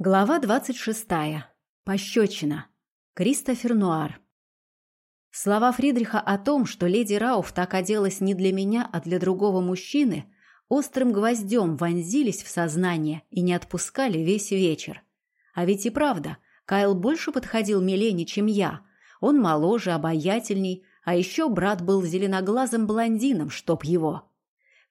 Глава двадцать шестая. Пощечина. Кристофер Нуар. Слова Фридриха о том, что леди Рауф так оделась не для меня, а для другого мужчины, острым гвоздем вонзились в сознание и не отпускали весь вечер. А ведь и правда, Кайл больше подходил Милене, чем я. Он моложе, обаятельней, а еще брат был зеленоглазым блондином, чтоб его.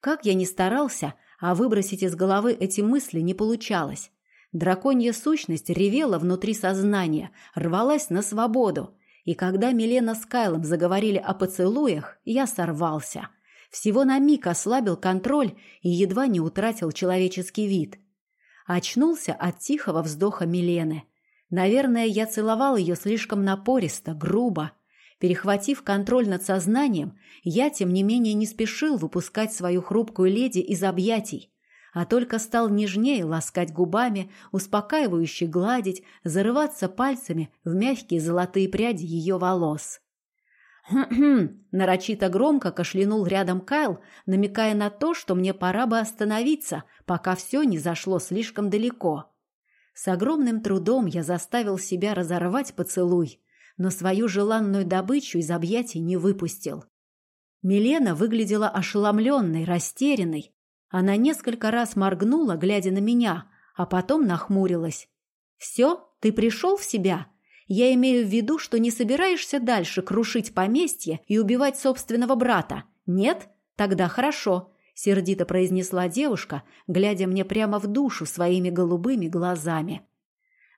Как я ни старался, а выбросить из головы эти мысли не получалось. Драконья сущность ревела внутри сознания, рвалась на свободу. И когда Милена с Кайлом заговорили о поцелуях, я сорвался. Всего на миг ослабил контроль и едва не утратил человеческий вид. Очнулся от тихого вздоха Милены. Наверное, я целовал ее слишком напористо, грубо. Перехватив контроль над сознанием, я, тем не менее, не спешил выпускать свою хрупкую леди из объятий а только стал нежнее ласкать губами, успокаивающе гладить, зарываться пальцами в мягкие золотые пряди ее волос. «Хм-хм!» – нарочито громко кашлянул рядом Кайл, намекая на то, что мне пора бы остановиться, пока все не зашло слишком далеко. С огромным трудом я заставил себя разорвать поцелуй, но свою желанную добычу из объятий не выпустил. Милена выглядела ошеломленной, растерянной, она несколько раз моргнула, глядя на меня, а потом нахмурилась. «Все? Ты пришел в себя? Я имею в виду, что не собираешься дальше крушить поместье и убивать собственного брата. Нет? Тогда хорошо», — сердито произнесла девушка, глядя мне прямо в душу своими голубыми глазами.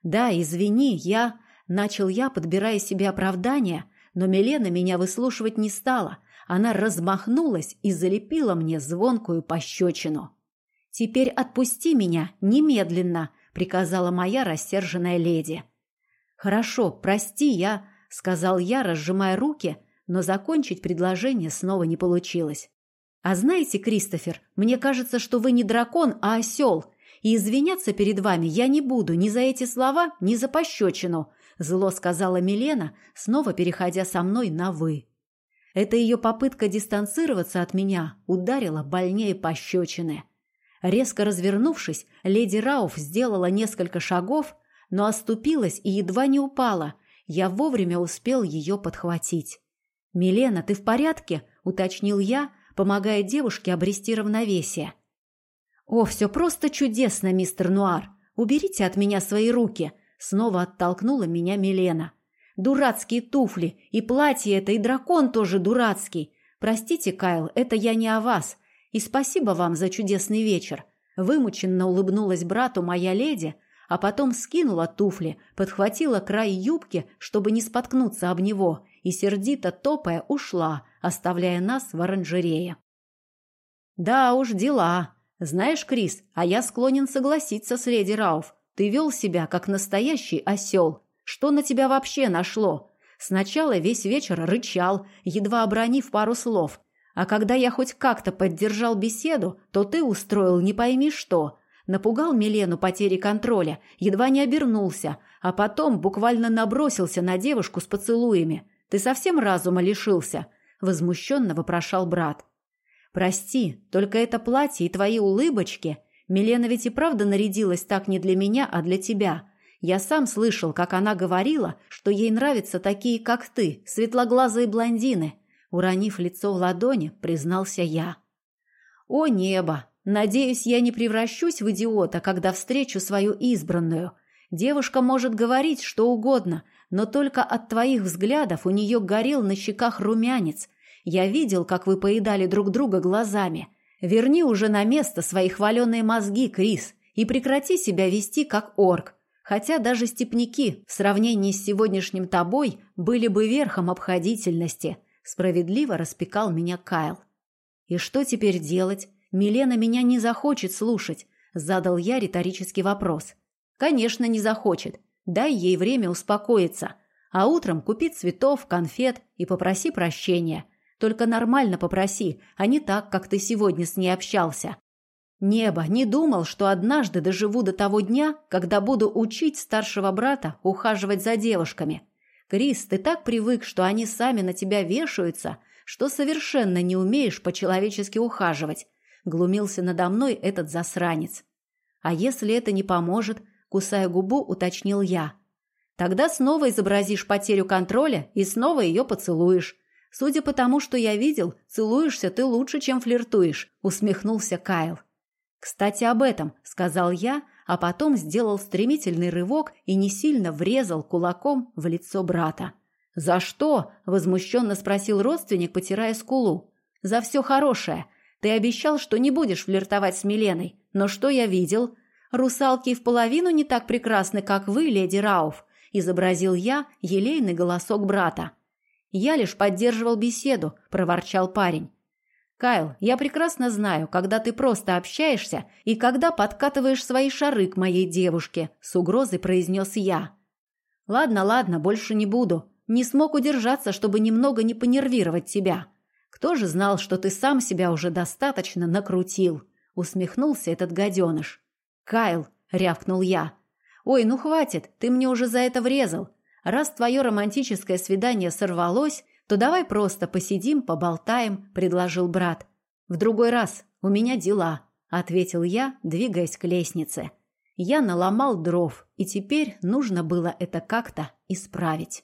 «Да, извини, я...» — начал я, подбирая себе оправдание, но Милена меня выслушивать не стала — она размахнулась и залепила мне звонкую пощечину. «Теперь отпусти меня немедленно», — приказала моя рассерженная леди. «Хорошо, прости, я...» — сказал я, разжимая руки, но закончить предложение снова не получилось. «А знаете, Кристофер, мне кажется, что вы не дракон, а осел, и извиняться перед вами я не буду ни за эти слова, ни за пощечину», — зло сказала Милена, снова переходя со мной на «вы». Эта ее попытка дистанцироваться от меня ударила больнее пощечины. Резко развернувшись, леди Рауф сделала несколько шагов, но оступилась и едва не упала. Я вовремя успел ее подхватить. «Милена, ты в порядке?» – уточнил я, помогая девушке обрести равновесие. «О, все просто чудесно, мистер Нуар! Уберите от меня свои руки!» – снова оттолкнула меня Милена. Дурацкие туфли, и платье это, и дракон тоже дурацкий. Простите, Кайл, это я не о вас. И спасибо вам за чудесный вечер. Вымученно улыбнулась брату моя леди, а потом скинула туфли, подхватила край юбки, чтобы не споткнуться об него, и сердито топая ушла, оставляя нас в оранжерее. Да уж, дела. Знаешь, Крис, а я склонен согласиться с леди Рауф. Ты вел себя, как настоящий осел. Что на тебя вообще нашло? Сначала весь вечер рычал, едва обронив пару слов. А когда я хоть как-то поддержал беседу, то ты устроил не пойми что. Напугал Милену потери контроля, едва не обернулся, а потом буквально набросился на девушку с поцелуями. Ты совсем разума лишился?» Возмущенно вопрошал брат. «Прости, только это платье и твои улыбочки. Милена ведь и правда нарядилась так не для меня, а для тебя. Я сам слышал, как она говорила, что ей нравятся такие, как ты, светлоглазые блондины. Уронив лицо в ладони, признался я. О небо! Надеюсь, я не превращусь в идиота, когда встречу свою избранную. Девушка может говорить что угодно, но только от твоих взглядов у нее горел на щеках румянец. Я видел, как вы поедали друг друга глазами. Верни уже на место свои хваленые мозги, Крис, и прекрати себя вести как орк. Хотя даже степняки в сравнении с сегодняшним тобой были бы верхом обходительности, справедливо распекал меня Кайл. И что теперь делать? Милена меня не захочет слушать, задал я риторический вопрос. Конечно, не захочет. Дай ей время успокоиться, а утром купи цветов, конфет и попроси прощения. Только нормально попроси, а не так, как ты сегодня с ней общался. Небо, не думал, что однажды доживу до того дня, когда буду учить старшего брата ухаживать за девушками. Крис, ты так привык, что они сами на тебя вешаются, что совершенно не умеешь по-человечески ухаживать. Глумился надо мной этот засранец. А если это не поможет, кусая губу, уточнил я. Тогда снова изобразишь потерю контроля и снова ее поцелуешь. Судя по тому, что я видел, целуешься ты лучше, чем флиртуешь, усмехнулся Кайл. Кстати, об этом, сказал я, а потом сделал стремительный рывок и не сильно врезал кулаком в лицо брата. «За что?» – возмущенно спросил родственник, потирая скулу. «За все хорошее. Ты обещал, что не будешь флиртовать с Миленой. Но что я видел? Русалки в половину не так прекрасны, как вы, леди Рауф», – изобразил я елейный голосок брата. «Я лишь поддерживал беседу», – проворчал парень. «Кайл, я прекрасно знаю, когда ты просто общаешься и когда подкатываешь свои шары к моей девушке», – с угрозой произнес я. «Ладно, ладно, больше не буду. Не смог удержаться, чтобы немного не понервировать тебя. Кто же знал, что ты сам себя уже достаточно накрутил?» – усмехнулся этот гаденыш. «Кайл», – рявкнул я. «Ой, ну хватит, ты мне уже за это врезал. Раз твое романтическое свидание сорвалось, то давай просто посидим, поболтаем», – предложил брат. «В другой раз. У меня дела», – ответил я, двигаясь к лестнице. Я наломал дров, и теперь нужно было это как-то исправить.